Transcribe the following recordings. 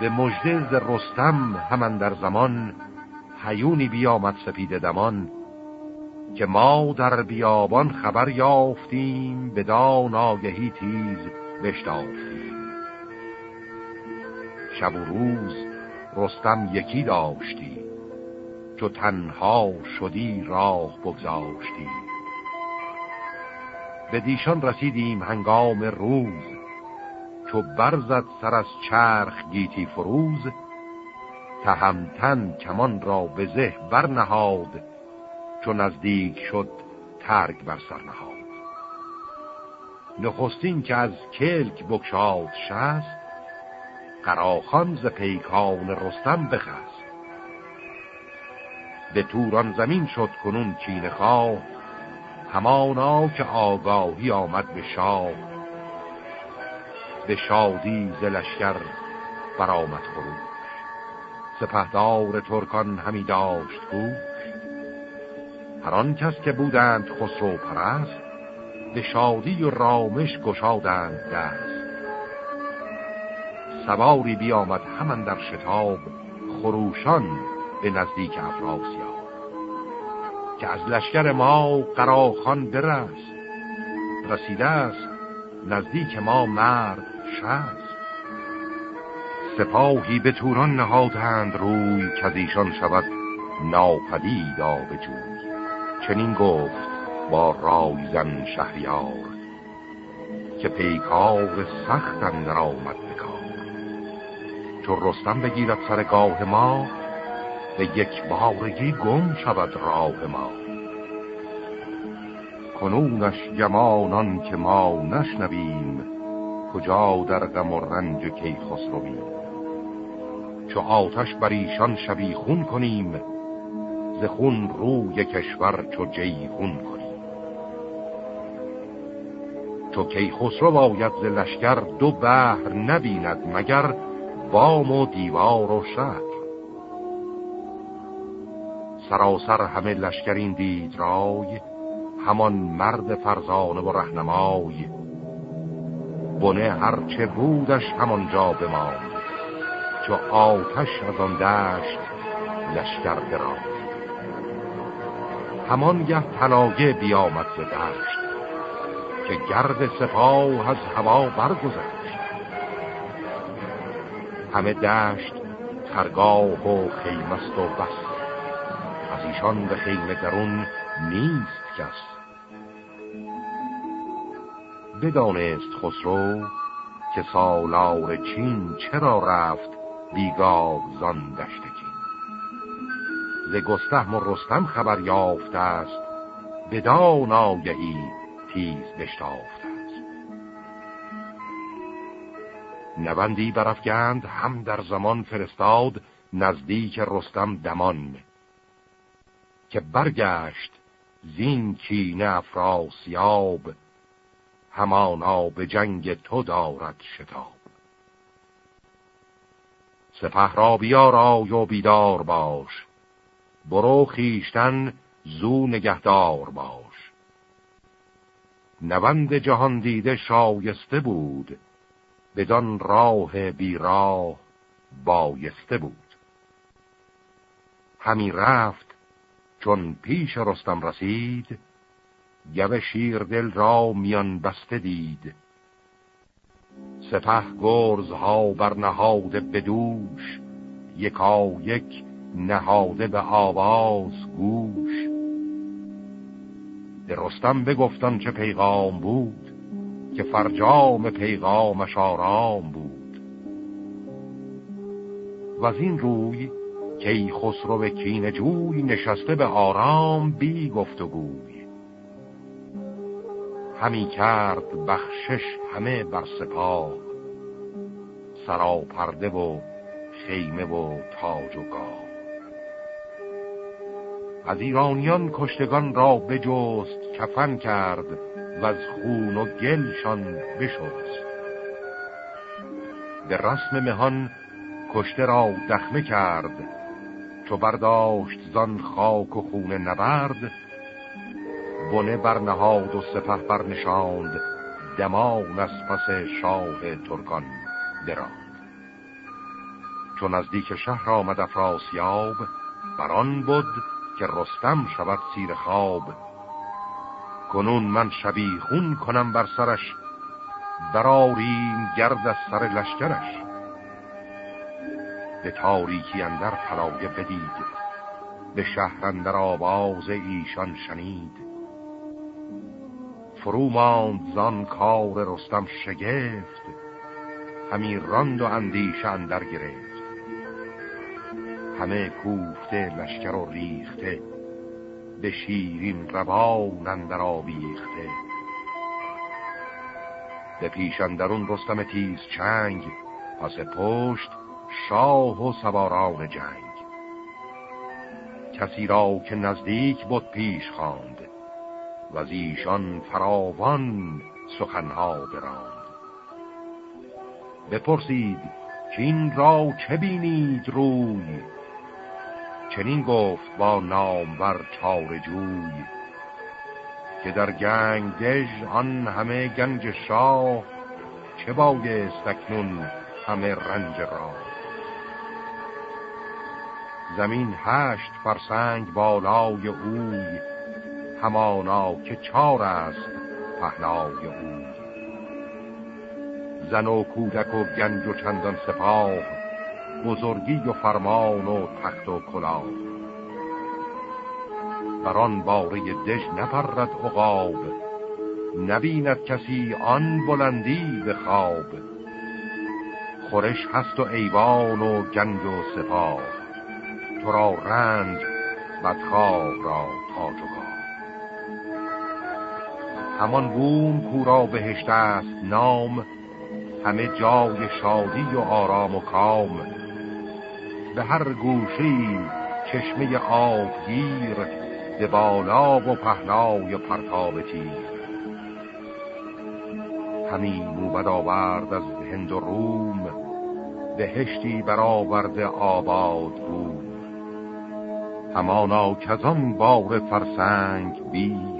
به مژده ز رستم همان در زمان هیونی بیامد سپید دمان که ما در بیابان خبر یافتیم به دان آگهی تیز بشتافتیم شب و روز رستم یکی داشتی چو تنها شدی راه بگذاشتی. به دیشان رسیدیم هنگام روز چو برزد سر از چرخ گیتی فروز تهمتن کمان را به زه برنهاد چو نزدیک شد ترگ بر سر نهاد. نخستین که از کلک بکشاد شست قراخان ز پیکان رستم بخست. به توران زمین شد کنون چین خواه همانا که آگاهی آمد به شاه. به شادی زلشکر برآمد خروش. سپهدار ترکان همی داشت گوش. هر کس که بودند خسرو پرست به شادی و رامش گشادند دست. سواری بیامد همان در شتاب خروشان به نزدیک افراسیاب که از لشکر ما قراخان برست رسیده است نزدیک ما مرد شست سپاهی به توران نهادند روی که از ایشان شود ناپدید آبجوی چنین گفت با رایزن شهریار که پیکار سخت اندر آمد بکار چون رستم بگیرد سرگاه ما به یک بارگی گم شود راه ما. کنونش گمانان که ما نشنویم کجا در غم و رنج کی خسرویم چو آتش بر ایشان شبی خون کنیم ز خون روی کشور چو خون کنیم. چو کی خسرو باید ز لشکر دو بحر نبیند مگر بام و دیوار و شهر. سراسر همه لشکرین دید رای همان مرد فرزانه و رهنمای. بنه هرچه بودش همانجا بماند چو آتش از آن دشت لشکر دراد همان گه تناگه بیامد ز دشت که گرد سپاه از هوا برگذشت. همه دشت خرگاه و خیمست و بس از ایشان به خیمه درون نیست کس. بدانست خسرو که سالار چین چرا رفت بیگاه زان دشتکی ز گستهم و رستم خبر یافته است بدان آگهی تیز بشتافته است. نوندی برفگند هم در زمان فرستاد نزدیک رستم دمان که برگشت زین کینه افراسیاب همانا به جنگ تو دارد شتاب. سپه را بیار و بیدار باش. برو خیشتن زو نگهدار باش. نوند جهان دیده شایسته بود. بدان راه بیراه بایسته بود. همی رفت چون پیش رستم رسید. گوه شیر دل را میان بسته دید. سپه گرزها بر نهاده بدوش یکا یک نهاده به آواز گوش. به رستم بگفتن چه پیغام بود که فرجام پیغامش آرام بود. و از این روی که خسرو کین جوی نشسته به آرام بی گفت و گوی همی کرد بخشش همه بر سپاه سراپرده و خیمه و تاج و گاه. از ایرانیان کشتگان را بجست کفن کرد و از خون و گلشان بشست. به رسم مهان کشته را دخمه کرد چو برداشت زان خاک و خون نبرد بنه برنهاد و سپه برنشاند دمان از پس شاه ترکان براند. چون نزدیک شهر آمد افراسیاب بران بود که رستم شود سیر خواب. کنون من شبی خون کنم بر سرش براریم گرد از سر لشکرش. به تاریکی اندر پلایه بدید به شهر اندر آواز ایشان شنید. فرو ماند زان کار رستم شگفت همی راند و اندیشه اندر گرفت. همه کوفته لشکر و ریخته به شیرین روان اندر آویخته به پیش اندرون رستم تیز چنگ پس پشت شاه و سواران جنگ. کسی را که نزدیک بود پیش خواند. و از ایشان فراوان سخنها براند. بپرسید که را چه بینید روی؟ چنین گفت با نامور چار جوی که در گنگ دژ آن همه گنج شاه چه بایست اکنون همه رنج را؟ زمین هشت فرسنگ بالای اوی همانا که چار است پهنای اوی زن و کودک و گنج و چندان سپاه بزرگی و فرمان و تخت و کلاه. بران باره دژ نپرد عقاب نبیند کسی آن بلندی به خواب. خورش هست و ایوان و گنج و سپاه تو را رنج بدخواه را تاج و همان بوم کورا بهشت است نام همه جای شادی و آرام و کام. به هر گوشی چشمه آبگیر به بالا و پهنای پرتاب تیر. همین موبد آورد از هند و روم بهشتی برآورده آباد بود همانا کزان بار فرسنگ بیست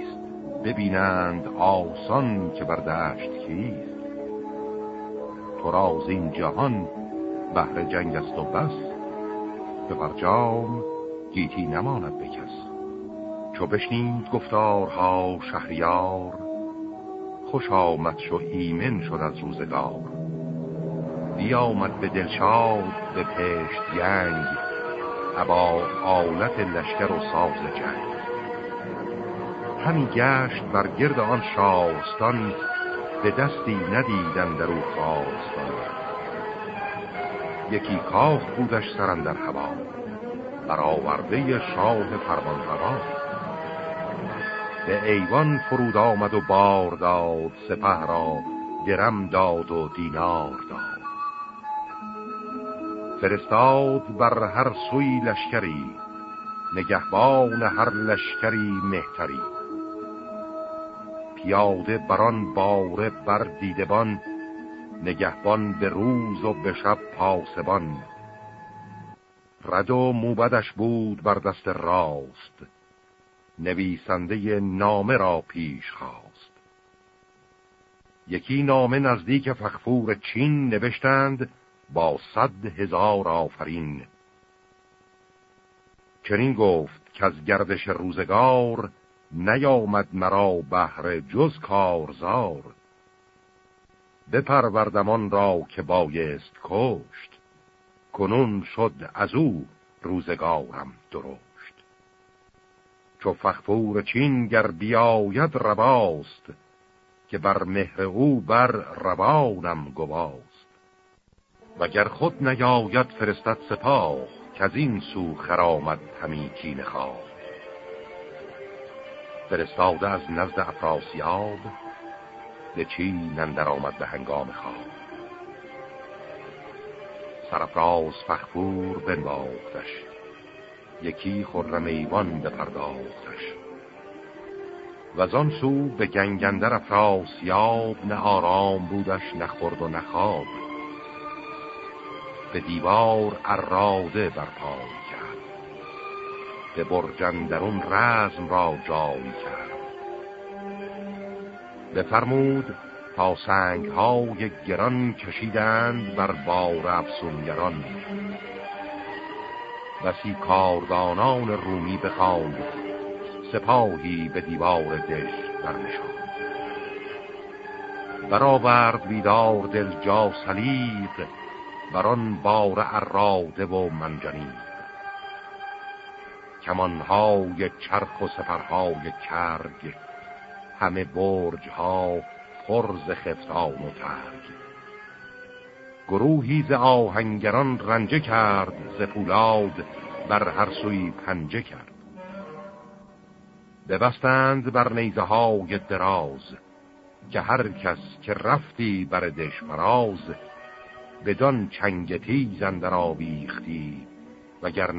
ببینند آسان که بر دشت کیست. تو راز این جهان بهر جنگ است و بس به برجام گیتی نماند بکس چو بشنید گفتارها شهریار خوش آمد شو ایمن شد از روزگار. بیامد به دلشاد به پشت ینگ ابا آلت لشکر و ساز جنگ. همی گشت بر گرد آن شاستان به دستی ندیدن در او خواستان. یکی کاخ بودش سرن در هوا برآورده شاه فرمان روا به ایوان فرود آمد و بار داد سپه را درم داد و دینار داد. فرستاد بر هر سوی لشکری نگهبان هر لشکری مهتری. پیاده بران باره بر دیدبان نگهبان به روز و به شب پاسبان. رد و موبدش بود بر دست راست نویسنده نامه را پیش خواست. یکی نامه نزدیک فخفور چین نوشتند با صد هزار آفرین. چنین گفت که از گردش روزگار نیامد مرا بهر جز کارزار. بپروردمان را که بایست کشت کنون شد از او روزگارم درشت. چو فخفور چین گر بیاید رواست که بر مهر او بر روانم گواست. وگر خود نیاید فرستد سپاه که از این سو خرامد همی کین خواه. فرستاده از نزد افراسیاب به چین اندر آمد به هنگام خواب. سرفراز فخفور بنواختش یکی خرم ایوان بپرداختش. و آن سو به گنگندر افراسیاب نه آرام بودش نخورد و نخواب به دیوار اراده برپای به برجندرون رزم را جای کرد. بفرمود تا سنگ های گران کشیدند بر بار افسونگران. بسی کاردانان رومی بخواند سپاهی به دیوار دش برنشاند. برآورد بیدار دل جا سلیق بران بار اراده و منجنیق. کمانهای چرخ و سفرهای کرگ همه برجها پرز خفتان و ترگ. گروهی ز آهنگران رنجه کرد ز پولاد بر هر سوی پنجه کرد. ببستند بر نیزه های دراز که هر کس که رفتی بر دش فراز بدان چنگ تیز اندر آویختی وگر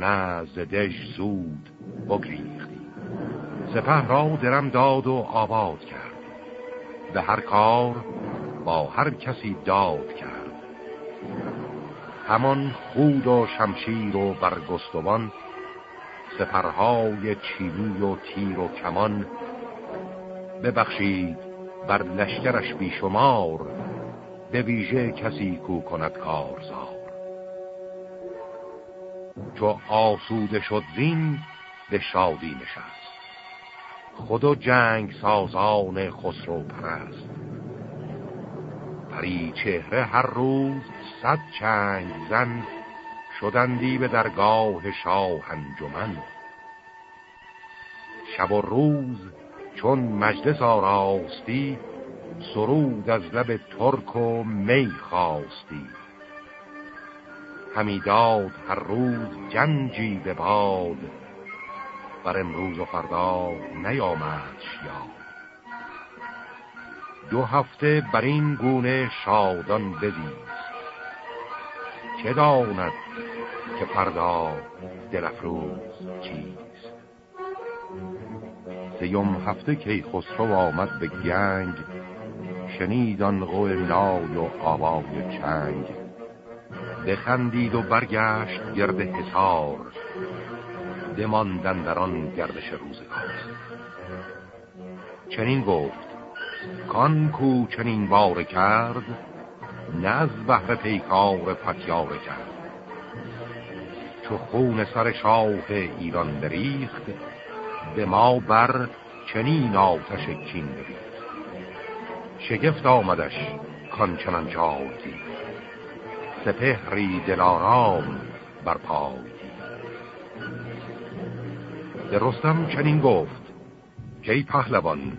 ز دش زود بگریختی. سپه را درم داد و آباد کرد. به هر کار با هر کسی داد کرد. همان خود و شمشیر و برگستوان سپرهای چینی و تیر و کمان ببخشید بر لشکرش بیشمار به ویژه کسی کو کند کارزار. چو آسوده شد زین به شادی نشست. خود و جنگ سازان خسرو پرست. پری چهره هر روز صد چنگ زن شدندی به درگاه شاه انجمن. شب و روز چون مجلس آراستی سرود از لب ترک و می خواستی. همیداد هر روز جنجی به باد. بر امروز و فردا نیامد یاد. دو هفته بر این گونه شادان بزیست چه داند که فردا دلفروز چیست؟ سیم هفته که خسرو آمد به گنگ شنیدان قو نای و آوای چنگ. بخندید و برگشت گرد حسار دماندن در آن گردش روزگار. چنین گفت کان کو چنین بار کرد نز بهر پیکار پتیار کرد. چو خون سر شاه ایران بریخت به ما بر چنین آتش کین بریخت. شگفت آمدش کان چنان جاودی سپهری دلارام بر پای به رستم چنین گفت که ای پهلوان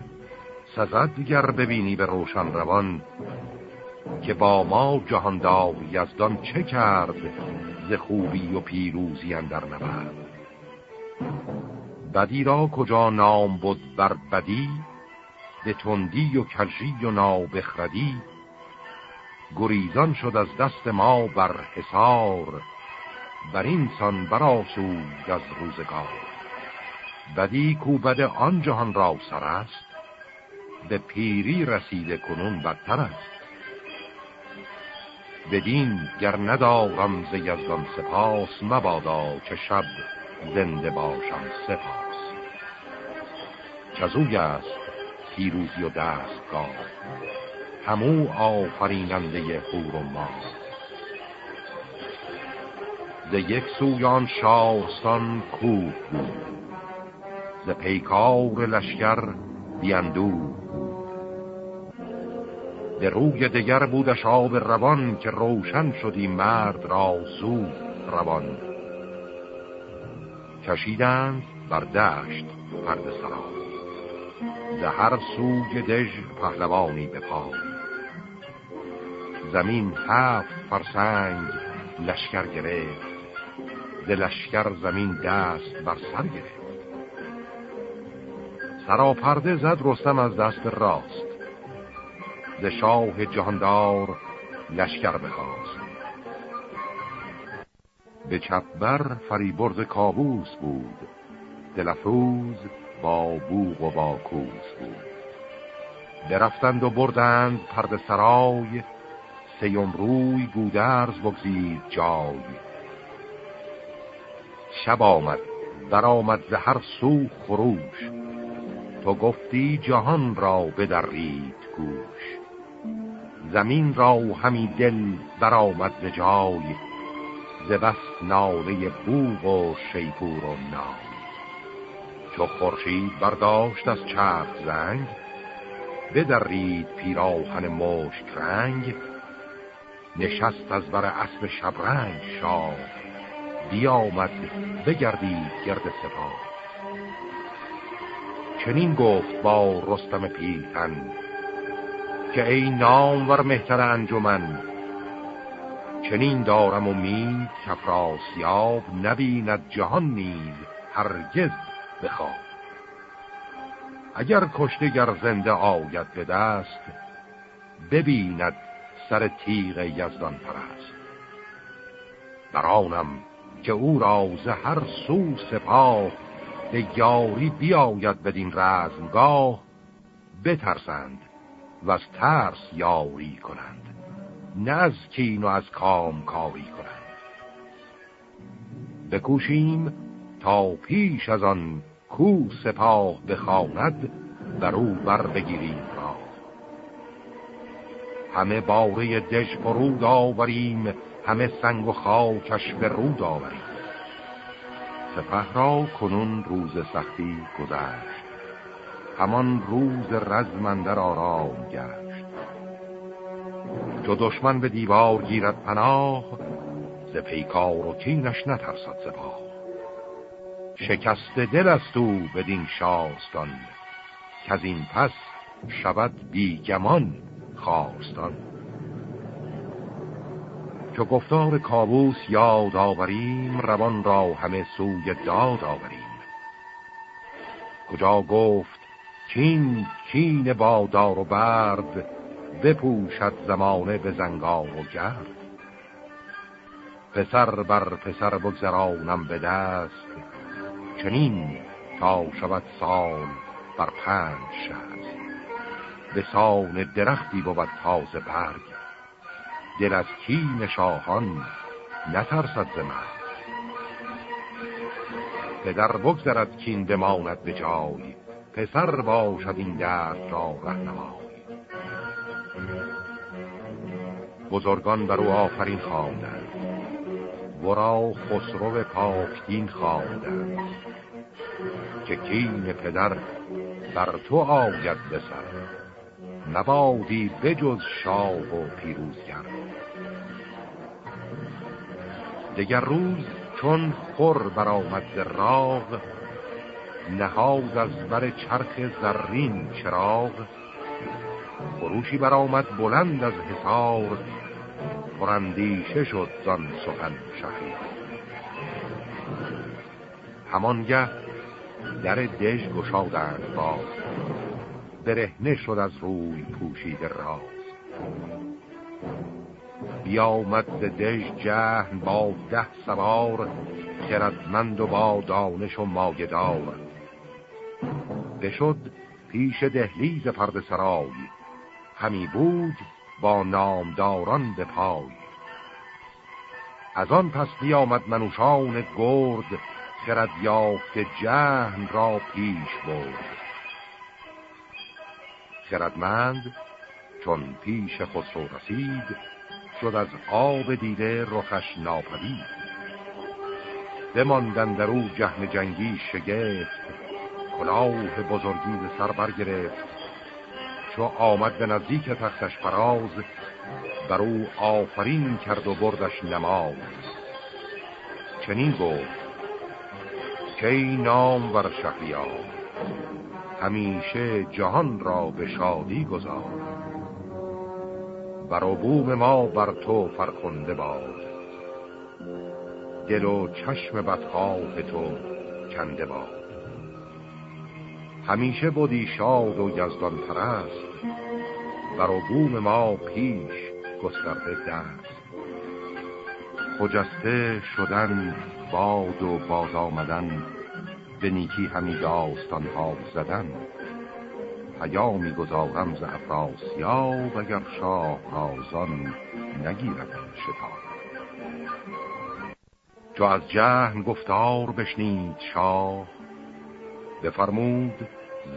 سزد گر ببینی به روشن روان که با ما جهاندار یزدان چه کرد ز خوبی و پیروزی اندر نبرد. بدی را کجا نام بود بر بدی به تندی و کلشی و نابخردی گریزان شد از دست ما بر حسار بر این سان براسود از روزگار. بدی کو بد آن جهان را سر است به پیری رسیده کنون بدتر است. بدین گر ندارم ز یزدان سپاس مبادا که شب زنده باشم سپاس. چزوی است پیروزی و دستگاه. همو آفریننده خور و ما ز یک سویان شارستان کوه بود. ز پیکار لشکر بیندو به روی دگر بودش آب روان که روشن شدی مرد را زود روان. کشیدند بر دشت پرد سرا. به هر سوی دژ پهلوانی به زمین هفت فرسنگ لشکر گرفت. ز لشکر زمین دست بر سر گرفت. سراپرده زد رستم از دست راست. ز شاه جهاندار لشکر بخواست. به چپبر فریبرز کابوس بود. دلفروز با بوغ و با کوس بود. برفتند و بردند پرد سرای سیم روی گودرز بگزید جای. شب آمد در آمد ز هر سو خروش. تو گفتی جهان را بدرید گوش. زمین را همی دل برآمد ز جای. ز بس ناله بوغ و شیپور و نام چو خورشید برداشت از چرخ زنگ بدرید پیراهن مشک رنگ. نشست از بر اسب شبرنگ شاه. بیامد بگردید گرد سپاه. چنین گفت با رستم پیلتن که ای نامور مهتر انجمن چنین دارم امید کفراسیاب نبیند جهان نیز هرگز بخواب اگر کشته گر زنده آید به دست ببیند سر تیغ یزدان پرست برانم که او را هر سو سپاه به یاری بیاید بدین رزمگاه بترسند و از ترس یاری کنند نه از کین و از کام کاری کنند. بکوشیم تا پیش از آن کو سپاه بخواند بر او بر بگیریم. همه باره دژ فرود آوریم همه سنگ و خاکش به رود آوریم. سپه را کنون روز سختی گذشت. همان روز رزمندر آرام گشت. چو دشمن به دیوار گیرد پناه ز پیکار و کینش نترسد سپاه. شکست دل است او بدین شاستان که از این پس شود بیگمان. خواستان. چو گفتار کابوس یاد آوریم روان را همه سوی داد آوریم. کجا گفت کین کین با دار و برد بپوشد زمانه به زنگار و گرد. پسر بر پسر بگذرانم به دست چنین تا شود سال بر پنج شهست به سان درختی بود تازه برگ. دل از کین شاهان نترسد ز پدر بگذرد کین بماند به جای پسر باشد این درد را رهنمای. بزرگان بر او آفرین خواندند. ورا خسرو پاکدین خواندند. که کین پدر بر تو آید بسر نبادی بجز شاه و پیروزگر. دگر روز چون خور برآمد راغ نهاز از بر چرخ زرین چراغ. خروشی برآمد بلند از حصار پرندیشه شد زان سخن شهید همانگه در دژ گشادند باز. برهنه شد از روی پوشید راز بیامد ز دژ جهن با ده سوار خردمند و با دانش و ماگدار بشد پیش دهلیز پرد سرای همی بود با نامداران به پای. از آن پس بیامد منوشان گرد خرد یافت جهن را پیش برد. خردمند چون پیش خسرو رسید شد از آب دیده رخش ناپدید. بماندن در او جهن جنگی شگفت کلاه بزرگی به سر برگرفت. چو آمد به نزدیک تختش فراز بر او آفرین کرد و بردش نماز. چنین گفت که نام ور شهریار همیشه جهان را به شادی گذار. بر بوم ما بر تو فرخنده باد. دل و چشم بدخواه تو کنده باد. همیشه بودی شاد و یزدان پرست بر بوم ما پیش گسترده دست. خجسته شدن باد و باز آمدن به نیکی همی داستان ها زدن. پیامی گذارم ز افراسیاب اگر شاه رازان نگیرد شتاب. چو از جهن گفتار بشنید شاه بفرمود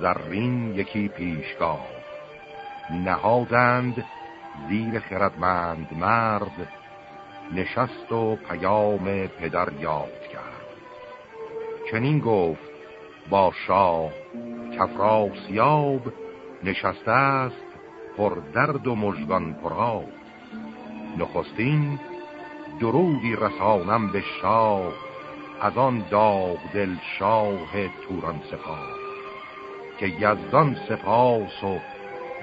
زرین یکی پیشگاه. نهادند زیر خردمند مرد نشست و پیام پدر یاد چنین گفت با شاه کفراسیاب نشسته است پر درد و مژگان پراب نخستین درودی رسانم به شاه از آن داغ دل شاه توران سپاه. که یزدان سپاس و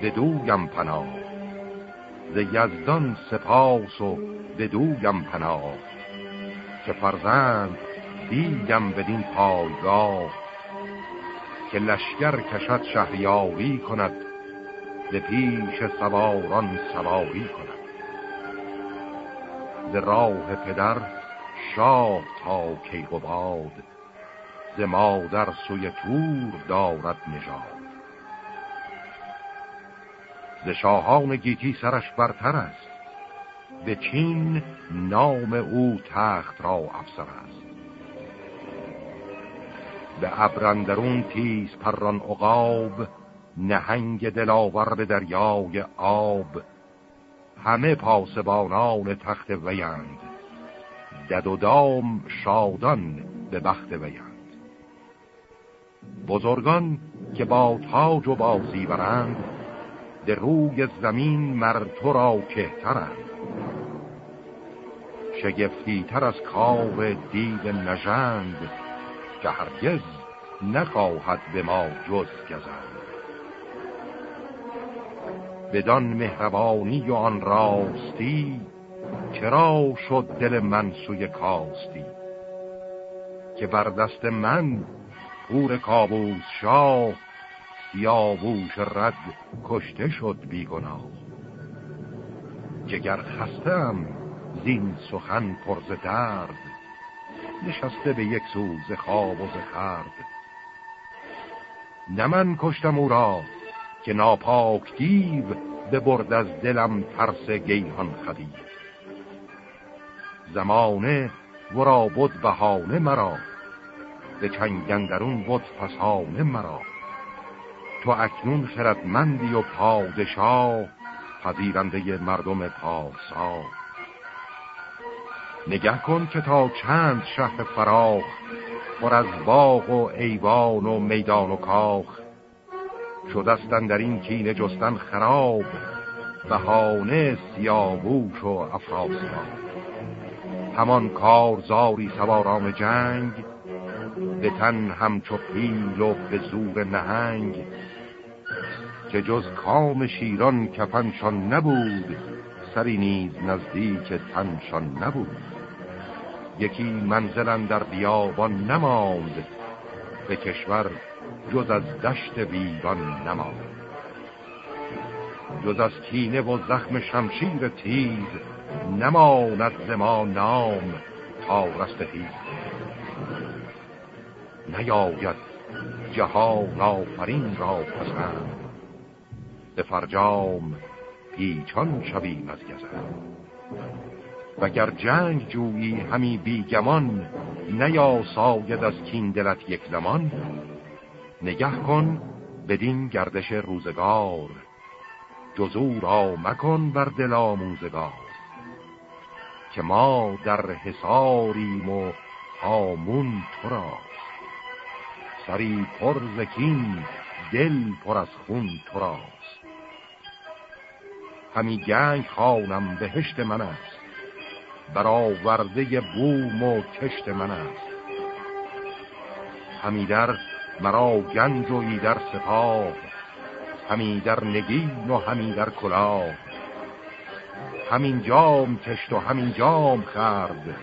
بدویم پناه. ز یزدان سپاس و بدویم پناه. که فرزند دیدم بدین پایگاه که لشگر کشد شهریاری کند به پیش سواران سواری کند. ز راه پدر شاه تا کیقوباد ز مادر سوی تور دارد نژاد. ز شاهان گیتی سرش برتر است به چین نام او تخت را افسر است. به ابرندرون تیز پران عقاب نهنگ دلاور به دریای آب. همه پاسبانان تخت ویند دد و دام شادان به بخت ویند بزرگان که با تاج و بازی برند در روی زمین مر تو را کهترند. شگفتی تر از کار دیو نژند که هرگز نخواهد به ما جز گزند. بدان مهربانی و آن راستی چرا شد دل من سوی کاستی؟ که بر دست من پور کابوس شاه سیاووش رد کشته شد بیگناه. جگر خستم زین سخن پرز درد نشسته به یک سوز خواب و زخرد نه من کشتم او را که ناپاک دیو برد از دلم ترس گیهان خدیو زمانه ورا بود بهانه مرا به چنگندرون بود فسانه مرا. تو اکنون خردمندی و پادشاه پذیرنده مردم پارسا. نگه کن که تا چند شهر فراخ پر از باغ و ایوان و میدان و کاخ. شدستن در این کینه جستن خراب بهانه سیاووش و افراسیاب. همان کارزاری سواران جنگ به تن همچو پیل و به زور نهنگ. که جز کام شیران کفنشان نبود سری نیز نزدیک تنشان نبود. یکی منزلن در بیابان نماند به کشور جز از دشت ویران نماند. جز از کینه و زخم شمشیر تیز نماند زما نام تا رستهی نیاید جهان آفرین را پسند به فرجام پیچان شویم از گزند. وگر جنگ جویی همی بیگمان نیا ساید از کین دلت یک زمان نگه کن بدین گردش روزگار جزور را مکن بر دل آموزگار که ما در حساریم و هامون تو را. سری پر زکین دل پر از خون تو راست. همی گنگ خانم بهشت من است. برآورده بوم و کشت من است. همی در مرا گنج و در سپاه همی در نگین و همی در کلاه. همین جام کشت و همین جام خرد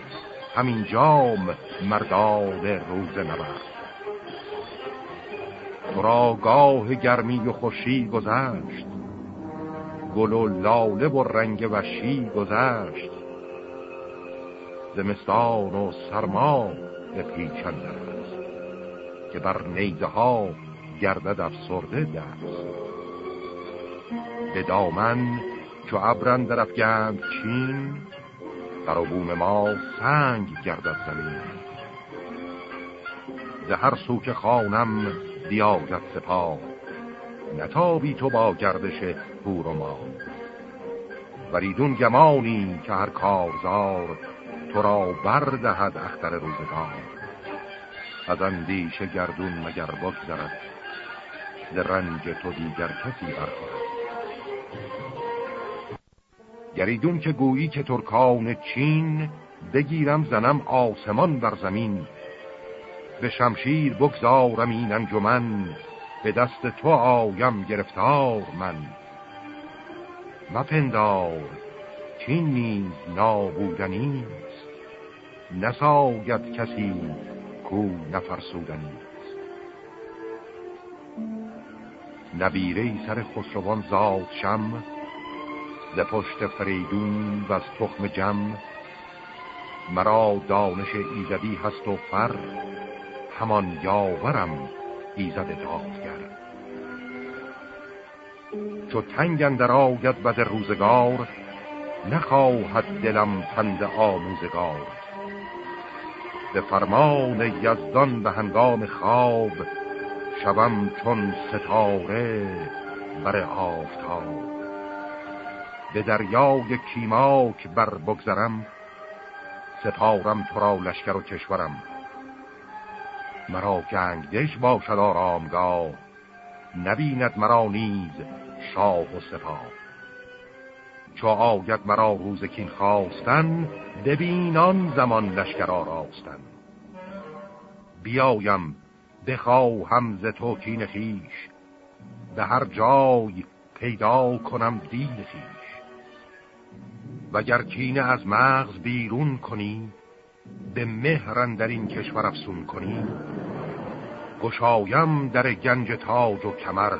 همین جام مرداد روز نبرد. را گاه گرمی و خوشی گذشت گل و لاله و رنگ وشی گذشت. زمستان و سرما به پیچنده است که بر نیزه ها گردد افسرده دست. به دامن چو ابرن در افگند چین بر بوم ما سنگ گردد زمین. هر سو که خانم بیاید سپاه نتابی تو با گردش پور و ما وریدون گمانی که هر کارزار تو را بردهد اختر روزگار. از اندیش گردون مگر بگذرد ز رنج تو دیگر کسی برخورد. گریدون که گویی که ترکان چین بگیرم زنم آسمان بر زمین. به شمشیر بگذارم این انجمن به دست تو آیم گرفتار من. مپندار چین نیز نابودنیست نساید کسی کو نفرسودنی. نبیره سر خسروان زاد شم ز پشت فریدون و از تخم جم. مرا دانش ایزدی هست و فر همان یاورم ایزد دادگر. چو تنگ اندر آید بد روزگار نخواهد دلم پند آموزگار. به فرمان یزدان به هنگام خواب شوم چون ستاره بر آفتاب. به دریای کیماک بر بگذرم سپارم تو را لشکر و کشورم. مرا جنگ دش باشد آرامگاه نبیند مرا نیز شاه و سپاه. چو آید مرا روز کین خواستن ببینان زمان لشکر آراستن. بیایم بخواهم ز تو کین خیش به هر جای پیدا کنم دین خیش وگر کینه از مغز بیرون کنی به مهرن در این کشور افسون کنی. گشایم در گنج تاج و کمر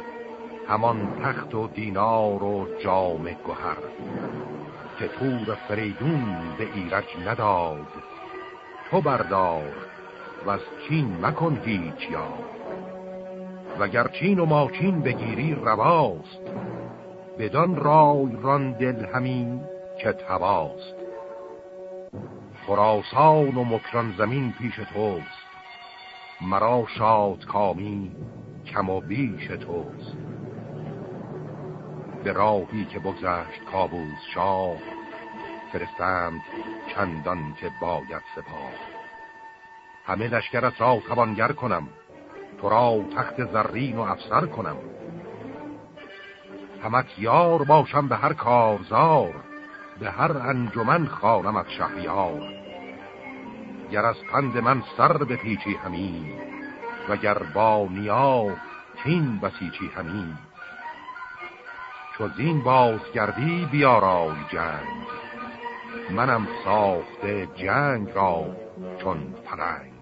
همان تخت و دینار و جام گهر که تور فریدون به ایرج نداد. تو بردار و از چین مکن هیچ یاد. وگر چین و ماچین بگیری رواست بدان رای ران دل همین که تواست. خراسان و مکران زمین پیش توست مرا شاد کامی کم و بیش توست. به راهی که بگذشت کابوس شاه فرستند چندان که باید سپاه. همه لشکرت را توانگر کنم تو را تخت زرین و افسر کنم. همت یار باشم به هر کارزار به هر انجمن خانمت شهریار. گر از پند من سر به پیچی همین گر با نیا تین بسیچی همین چو زین بازگردی بیارای جنگ. منم ساخته جنگ را چون فرنگ